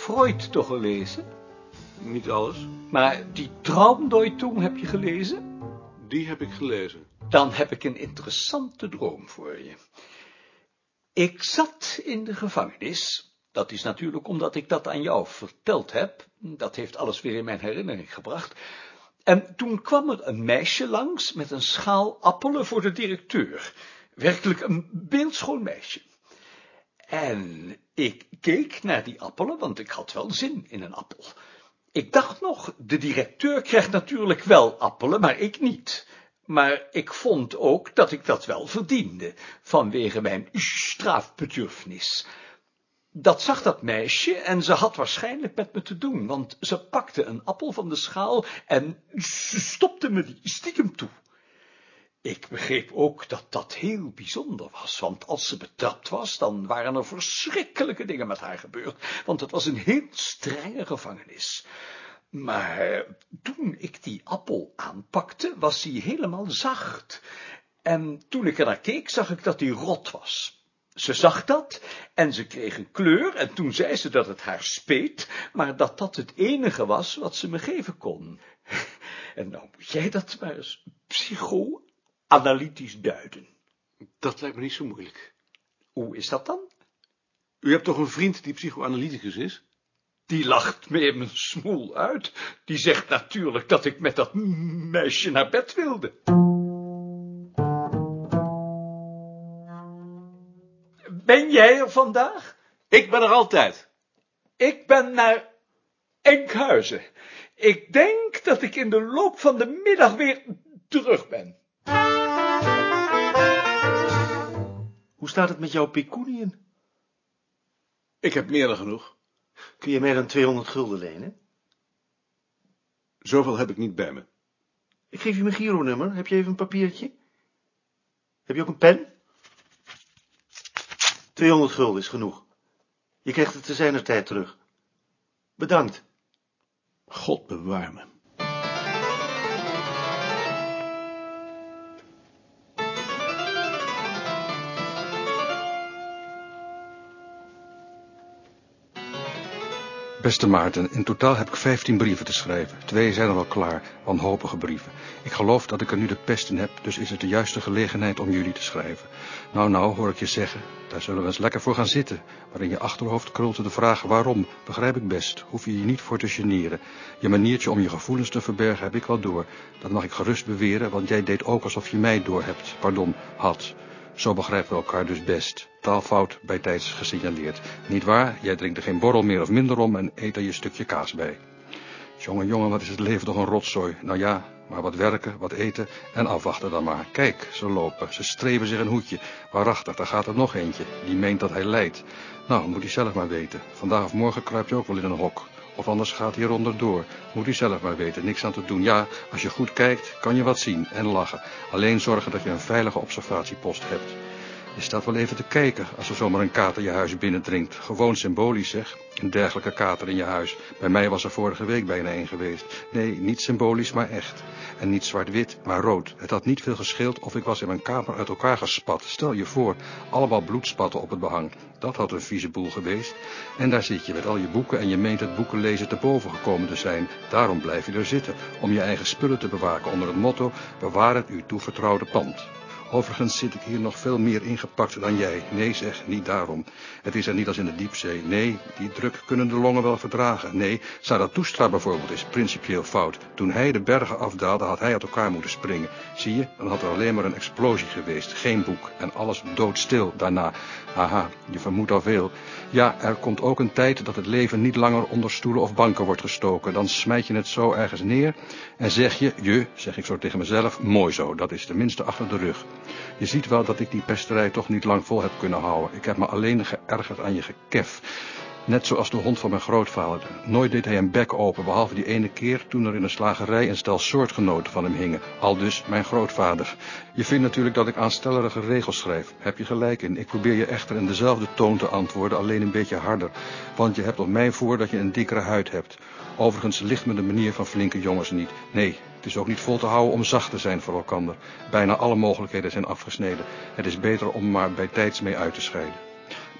Freud toch gelezen? Niet alles. Maar die Traumdeutung heb je gelezen? Die heb ik gelezen. Dan heb ik een interessante droom voor je. Ik zat in de gevangenis. Dat is natuurlijk omdat ik dat aan jou verteld heb. Dat heeft alles weer in mijn herinnering gebracht. En toen kwam er een meisje langs met een schaal appelen voor de directeur. Werkelijk een beeldschoon meisje. En ik keek naar die appelen, want ik had wel zin in een appel. Ik dacht nog, de directeur krijgt natuurlijk wel appelen, maar ik niet. Maar ik vond ook dat ik dat wel verdiende, vanwege mijn strafbedürfnis. Dat zag dat meisje en ze had waarschijnlijk met me te doen, want ze pakte een appel van de schaal en stopte me die stiekem toe. Ik begreep ook dat dat heel bijzonder was, want als ze betrapt was, dan waren er verschrikkelijke dingen met haar gebeurd, want het was een heel strenge gevangenis. Maar toen ik die appel aanpakte, was die helemaal zacht, en toen ik er naar keek, zag ik dat die rot was. Ze zag dat, en ze kreeg een kleur, en toen zei ze dat het haar speet, maar dat dat het enige was wat ze me geven kon. En nou moet jij dat maar eens psycho analytisch duiden. Dat lijkt me niet zo moeilijk. Hoe is dat dan? U hebt toch een vriend die psychoanalyticus is? Die lacht me in mijn smoel uit. Die zegt natuurlijk dat ik met dat meisje naar bed wilde. Ben jij er vandaag? Ik ben er altijd. Ik ben naar Enkhuizen. Ik denk dat ik in de loop van de middag weer terug ben. Hoe staat het met jouw pecuniën? Ik heb meer dan genoeg. Kun je mij dan 200 gulden lenen? Zoveel heb ik niet bij me. Ik geef je mijn Giro-nummer. Heb je even een papiertje? Heb je ook een pen? 200 gulden is genoeg. Je krijgt het te zijner tijd terug. Bedankt. God bewaar me. Beste Maarten, in totaal heb ik 15 brieven te schrijven. Twee zijn al klaar, wanhopige brieven. Ik geloof dat ik er nu de pest in heb, dus is het de juiste gelegenheid om jullie te schrijven. Nou, nou, hoor ik je zeggen, daar zullen we eens lekker voor gaan zitten. Maar in je achterhoofd krult de vraag waarom, begrijp ik best. Hoef je je niet voor te generen. Je maniertje om je gevoelens te verbergen heb ik wel door. Dat mag ik gerust beweren, want jij deed ook alsof je mij door hebt. Pardon, had. Zo begrijpen we elkaar dus best. Taalfout bij tijds gesignaleerd. Niet waar? Jij drinkt er geen borrel meer of minder om en eet er je stukje kaas bij. Jongen, jongen, wat is het leven toch een rotzooi. Nou ja, maar wat werken, wat eten en afwachten dan maar. Kijk, ze lopen, ze streven zich een hoedje. Waarachtig, daar gaat er nog eentje. Die meent dat hij lijdt. Nou, moet hij zelf maar weten. Vandaag of morgen kruipt hij ook wel in een hok. Of anders gaat hij eronder door. Moet u zelf maar weten, niks aan te doen. Ja, als je goed kijkt, kan je wat zien en lachen. Alleen zorgen dat je een veilige observatiepost hebt. Je staat wel even te kijken als er zomaar een kater je huis binnendringt. Gewoon symbolisch zeg, een dergelijke kater in je huis. Bij mij was er vorige week bijna een geweest. Nee, niet symbolisch, maar echt. En niet zwart-wit, maar rood. Het had niet veel gescheeld of ik was in mijn kamer uit elkaar gespat. Stel je voor, allemaal bloedspatten op het behang. Dat had een vieze boel geweest. En daar zit je met al je boeken en je meent het boekenlezen te boven gekomen te zijn. Daarom blijf je er zitten, om je eigen spullen te bewaken onder het motto, bewaar het u toevertrouwde pand. Overigens zit ik hier nog veel meer ingepakt dan jij. Nee zeg, niet daarom. Het is er niet als in de diepzee. Nee, die druk kunnen de longen wel verdragen. Nee, Zarathustra bijvoorbeeld is principieel fout. Toen hij de bergen afdaalde, had hij uit elkaar moeten springen. Zie je, dan had er alleen maar een explosie geweest. Geen boek en alles doodstil daarna. Haha, je vermoedt al veel. Ja, er komt ook een tijd dat het leven niet langer onder stoelen of banken wordt gestoken. Dan smijt je het zo ergens neer en zeg je, je, zeg ik zo tegen mezelf, mooi zo, dat is tenminste achter de rug. Je ziet wel dat ik die pesterij toch niet lang vol heb kunnen houden. Ik heb me alleen geërgerd aan je gekef. Net zoals de hond van mijn grootvader. Nooit deed hij een bek open, behalve die ene keer toen er in een slagerij een stel soortgenoten van hem hingen. Al dus mijn grootvader. Je vindt natuurlijk dat ik aanstellerige regels schrijf. Heb je gelijk in. Ik probeer je echter in dezelfde toon te antwoorden, alleen een beetje harder. Want je hebt op mij voor dat je een dikkere huid hebt. Overigens ligt me de manier van flinke jongens niet. Nee, het is ook niet vol te houden om zacht te zijn voor elkander. Bijna alle mogelijkheden zijn afgesneden. Het is beter om maar bij tijds mee uit te scheiden.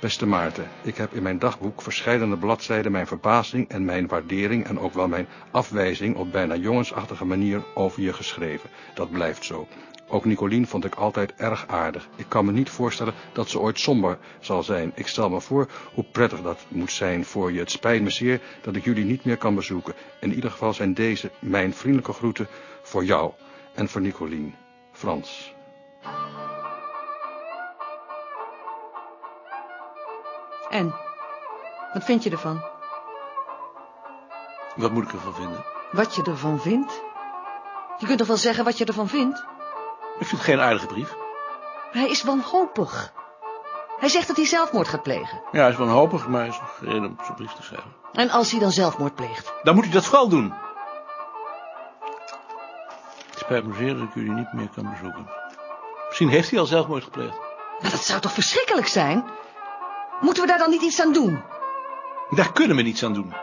Beste Maarten, ik heb in mijn dagboek verschillende bladzijden mijn verbazing en mijn waardering en ook wel mijn afwijzing op bijna jongensachtige manier over je geschreven. Dat blijft zo. Ook Nicolien vond ik altijd erg aardig. Ik kan me niet voorstellen dat ze ooit somber zal zijn. Ik stel me voor hoe prettig dat moet zijn voor je. Het spijt me zeer dat ik jullie niet meer kan bezoeken. In ieder geval zijn deze mijn vriendelijke groeten voor jou en voor Nicolien. Frans. En? Wat vind je ervan? Wat moet ik ervan vinden? Wat je ervan vindt? Je kunt toch wel zeggen wat je ervan vindt? Ik vind het geen aardige brief. Hij is wanhopig. Hij zegt dat hij zelfmoord gaat plegen. Ja, hij is wanhopig, maar hij is nog reden om zo'n brief te schrijven. En als hij dan zelfmoord pleegt? Dan moet hij dat vooral doen. Het spijt me zeer dat ik jullie niet meer kan bezoeken. Misschien heeft hij al zelfmoord gepleegd. Maar dat zou toch verschrikkelijk zijn? Moeten we daar dan niet iets aan doen? Daar kunnen we niets aan doen.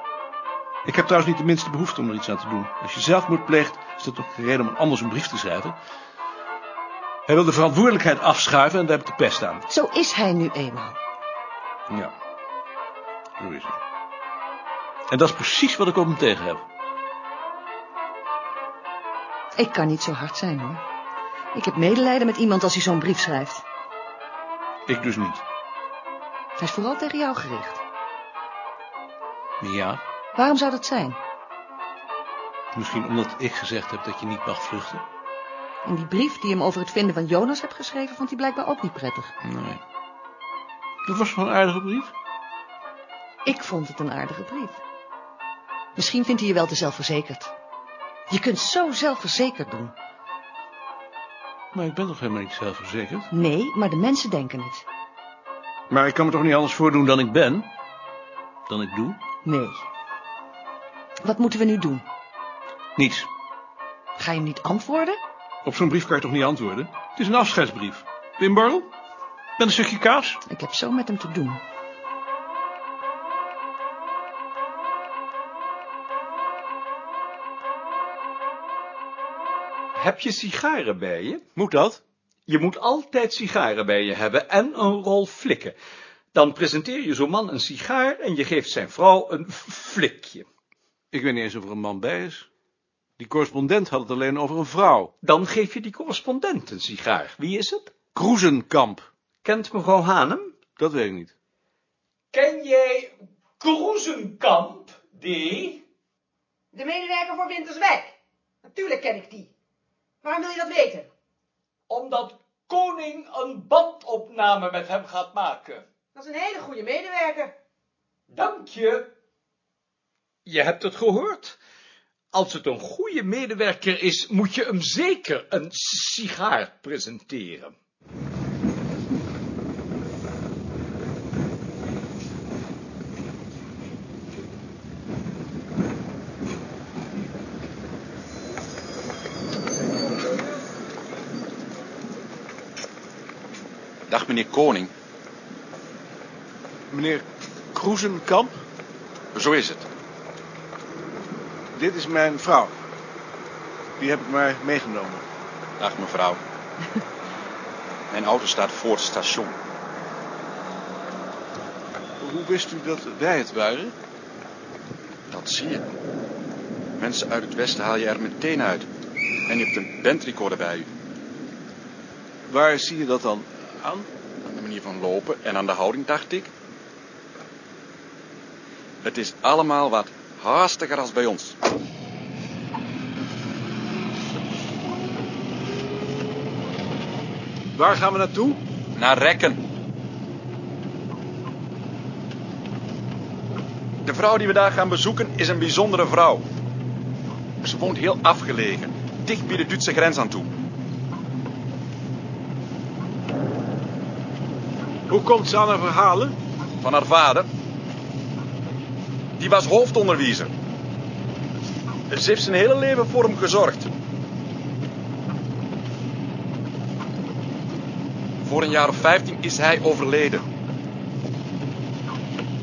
Ik heb trouwens niet de minste behoefte om er iets aan te doen. Als je zelfmoord pleegt, is dat toch geen reden om anders een brief te schrijven? Hij wil de verantwoordelijkheid afschuiven en daar heb ik de pest aan. Zo is hij nu eenmaal. Ja, zo is het. En dat is precies wat ik op hem tegen heb. Ik kan niet zo hard zijn, hoor. Ik heb medelijden met iemand als hij zo'n brief schrijft. Ik dus niet. Hij is vooral tegen jou gericht. Ja, Waarom zou dat zijn? misschien omdat ik gezegd heb dat je niet mag vluchten. En die brief die hem over het vinden van Jonas hebt geschreven, vond hij blijkbaar ook niet prettig. Nee. Dat was wel een aardige brief. Ik vond het een aardige brief. Misschien vindt hij je wel te zelfverzekerd. Je kunt zo zelfverzekerd doen. Maar ik ben toch helemaal niet zelfverzekerd? Nee, maar de mensen denken het. Maar ik kan me toch niet anders voordoen dan ik ben? Dan ik doe? Nee. Wat moeten we nu doen? Niets. Ga je hem niet antwoorden? Op zo'n brief kan je toch niet antwoorden? Het is een afscheidsbrief. Wim Borrel? Met een stukje kaas? Ik heb zo met hem te doen. Heb je sigaren bij je? Moet dat? Je moet altijd sigaren bij je hebben en een rol flikken. Dan presenteer je zo'n man een sigaar en je geeft zijn vrouw een flikje. Ik weet niet eens of er een man bij is. Die correspondent had het alleen over een vrouw. Dan geef je die correspondent een sigaar. Wie is het? Kroezenkamp. Kent mevrouw Hanem? Dat weet ik niet. Ken jij Kroezenkamp, die? De medewerker voor Winterswijk. Natuurlijk ken ik die. Waarom wil je dat weten? Omdat koning een bandopname met hem gaat maken. Dat is een hele goede medewerker. Dank je. Je hebt het gehoord. Als het een goede medewerker is, moet je hem zeker een sigaar presenteren. Dag meneer Koning, Meneer Kroezenkamp, zo is het. dit is mijn vrouw. Die heb ik maar meegenomen. Dag mevrouw. Mijn auto staat voor het station. Hoe wist u dat wij het waren? Dat zie je. Mensen uit het westen haal je er meteen uit. En je hebt een bandrecorder bij u. Waar zie je dat dan aan? Aan de manier van lopen en aan de houding, dacht ik. Het is allemaal wat haastiger als bij ons. Waar gaan we naartoe? Naar rekken. De vrouw die we daar gaan bezoeken is een bijzondere vrouw. Ze woont heel afgelegen, dicht bij de Duitse grens aan toe. Hoe komt ze aan haar verhalen? Van haar vader. Die was hoofdonderwijzer. Ze heeft zijn hele leven voor hem gezorgd. Voor een jaar of 15 is hij overleden.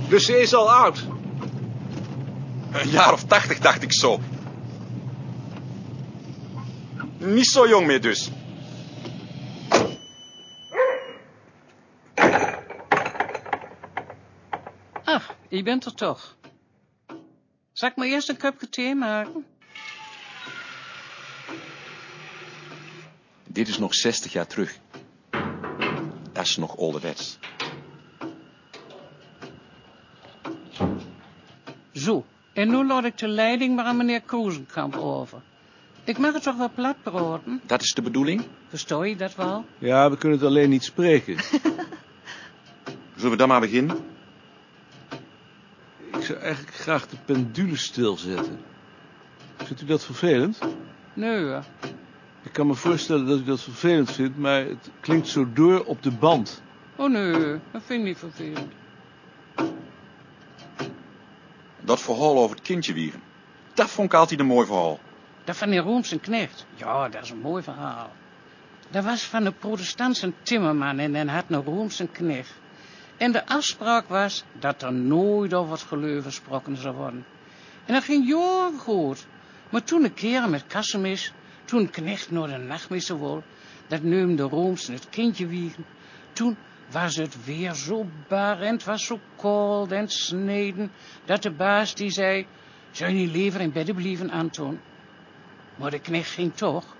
Dus ze is al oud. Een jaar of 80 dacht ik zo. Niet zo jong meer dus. Je bent er toch. Zal ik maar eerst een cupje thee maken? Dit is nog 60 jaar terug. Dat is nog ouderwets. Zo, en nu laat ik de leiding maar aan meneer Kozenkamp over. Ik mag het toch wel platbroden? Dat is de bedoeling? Verstoor je dat wel? Ja, we kunnen het alleen niet spreken. Zullen we dan maar beginnen? Ik zou eigenlijk graag de pendule stilzetten. Vindt u dat vervelend? Nee hoor. Ik kan me voorstellen dat u dat vervelend vindt, maar het klinkt zo door op de band. Oh nee, dat vind ik niet vervelend. Dat verhaal over het kindje wiegen. Dat vond ik altijd een mooi verhaal. Dat van die Roomse knecht. Ja, dat is een mooi verhaal. Dat was van een protestantse timmerman en hij had een Roomse knecht. En de afspraak was dat er nooit over het geloof gesproken zou worden. En dat ging jaren goed. Maar toen een keer met kassemis, toen knecht naar de nachtmissen wil, dat neemde de Roomse het kindje wiegen. Toen was het weer zo bar en het was zo koud en sneden, dat de baas die zei, zou je niet liever in bed blijven, Anton? Maar de knecht ging toch.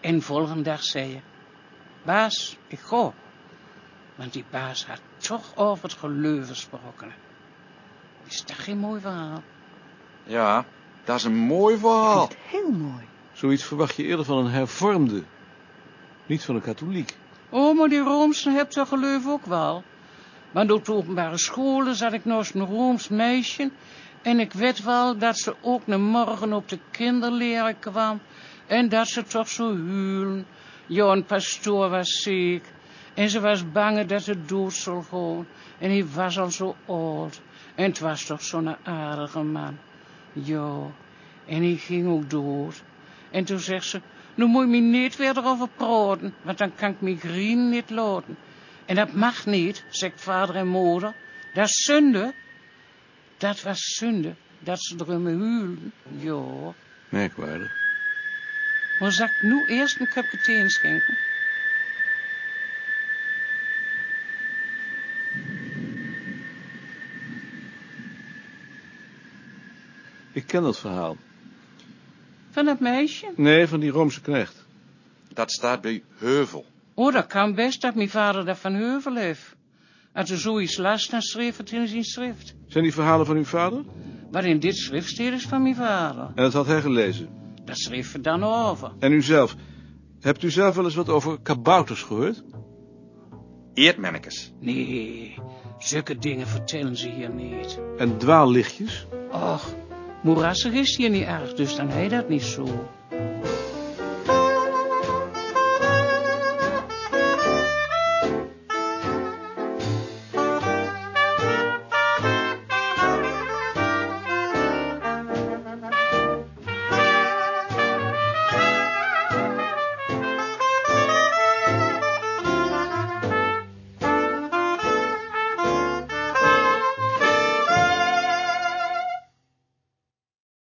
En volgende dag zei je, baas, ik ga. Want die baas had toch over het geloof gesproken. Is dat geen mooi verhaal? Ja, dat is een mooi verhaal. Heel mooi. Zoiets verwacht je eerder van een hervormde. Niet van een katholiek. Oh, maar die Roomse hebt dat geloof ook wel. Maar door de openbare scholen zat ik naast een Rooms meisje... en ik weet wel dat ze ook een morgen op de kinderleren kwam... en dat ze toch zo huilen. Ja, een pastoor was ziek... en ze was bang dat ze dood zou gaan... en hij was al zo oud... en het was toch zo'n aardige man. Ja, en hij ging ook dood... En toen zegt ze, nu moet je me niet weer erover praten, want dan kan ik mijn grien niet laten. En dat mag niet, zegt vader en moeder. Dat is zonde. Dat was zonde, dat ze erom huilen. Ja, Merkwaardig. maar zal ik nu eerst een cupje thee inschenken? Ik ken dat verhaal. Van dat meisje? Nee, van die Roomse knecht. Dat staat bij Heuvel. Oh, dat kan best dat mijn vader dat van Heuvel heeft. Als er zoiets las, dan schreef het in zijn schrift. Zijn die verhalen van uw vader? Maar in dit schrift staat is van mijn vader. En dat had hij gelezen. Dat schreef er dan over. En u zelf? Hebt u zelf wel eens wat over kabouters gehoord? Eerdmannekes. Nee, zulke dingen vertellen ze hier niet. En dwaallichtjes? Och, Moerassig is hier niet erg, dus dan heet dat niet zo.